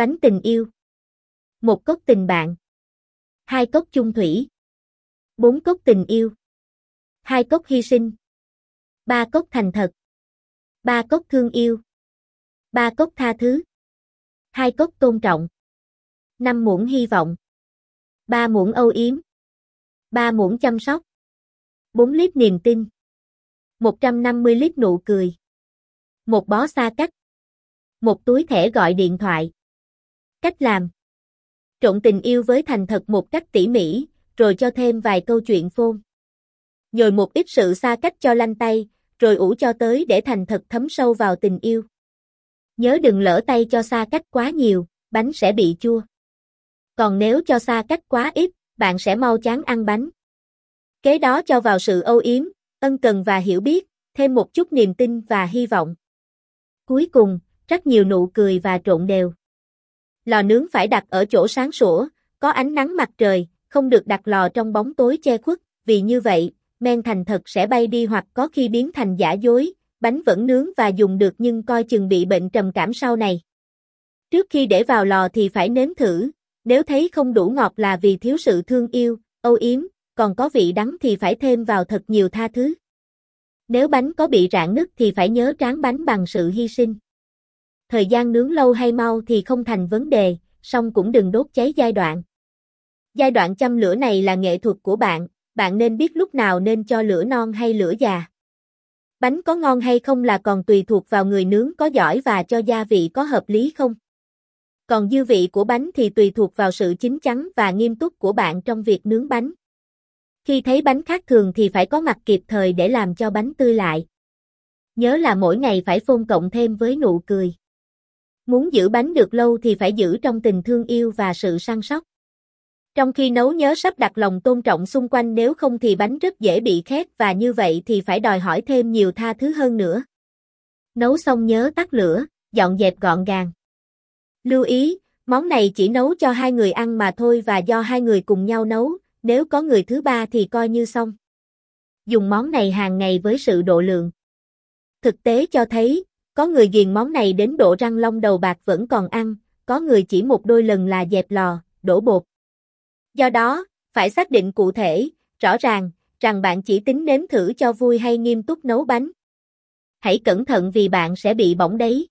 bánh tình yêu. Một cốc tình bạn. Hai cốc chung thủy. Bốn cốc tình yêu. Hai cốc hy sinh. Ba cốc thành thật. Ba cốc thương yêu. Ba cốc tha thứ. Hai cốc tôn trọng. Năm muỗng hy vọng. Ba muỗng âu yếm. Ba muỗng chăm sóc. Bốn lít niềm tin. 150 lít nụ cười. Một bó xa cách. Một túi thẻ gọi điện thoại. Cách làm. Trộn tình yêu với thành thật một cách tỉ mỉ, rồi cho thêm vài câu chuyện phôn. Nhồi một ít sự xa cách cho lanh tay, rồi ủ cho tới để thành thật thấm sâu vào tình yêu. Nhớ đừng lỡ tay cho xa cách quá nhiều, bánh sẽ bị chua. Còn nếu cho xa cách quá ít, bạn sẽ mau chán ăn bánh. Kế đó cho vào sự âu yếm, ân cần và hiểu biết, thêm một chút niềm tin và hy vọng. Cuối cùng, rất nhiều nụ cười và trộn đều. Lò nướng phải đặt ở chỗ sáng sủa, có ánh nắng mặt trời, không được đặt lò trong bóng tối che khuất, vì như vậy, men thành thật sẽ bay đi hoặc có khi biến thành giả dối, bánh vẫn nướng và dùng được nhưng coi chừng bị bệnh trầm cảm sau này. Trước khi để vào lò thì phải nếm thử, nếu thấy không đủ ngọt là vì thiếu sự thương yêu, âu yếm, còn có vị đắng thì phải thêm vào thật nhiều tha thứ. Nếu bánh có bị rạn nứt thì phải nhớ tráng bánh bằng sự hy sinh. Thời gian nướng lâu hay mau thì không thành vấn đề, song cũng đừng đốt cháy giai đoạn. Giai đoạn chăm lửa này là nghệ thuật của bạn, bạn nên biết lúc nào nên cho lửa non hay lửa già. Bánh có ngon hay không là còn tùy thuộc vào người nướng có giỏi và cho gia vị có hợp lý không. Còn dư vị của bánh thì tùy thuộc vào sự chín chắn và nghiêm túc của bạn trong việc nướng bánh. Khi thấy bánh khác thường thì phải có mặt kịp thời để làm cho bánh tươi lại. Nhớ là mỗi ngày phải phôn cộng thêm với nụ cười. Muốn giữ bánh được lâu thì phải giữ trong tình thương yêu và sự săn sóc. Trong khi nấu nhớ sắp đặt lòng tôn trọng xung quanh nếu không thì bánh rất dễ bị khét và như vậy thì phải đòi hỏi thêm nhiều tha thứ hơn nữa. Nấu xong nhớ tắt lửa, dọn dẹp gọn gàng. Lưu ý, món này chỉ nấu cho hai người ăn mà thôi và do hai người cùng nhau nấu, nếu có người thứ ba thì coi như xong. Dùng món này hàng ngày với sự độ lượng. Thực tế cho thấy, có người ghiền món này đến độ răng long đầu bạc vẫn còn ăn, có người chỉ một đôi lần là dẹp lò, đổ bột. Do đó, phải xác định cụ thể, rõ ràng, rằng bạn chỉ tính nếm thử cho vui hay nghiêm túc nấu bánh. Hãy cẩn thận vì bạn sẽ bị bỏng đấy.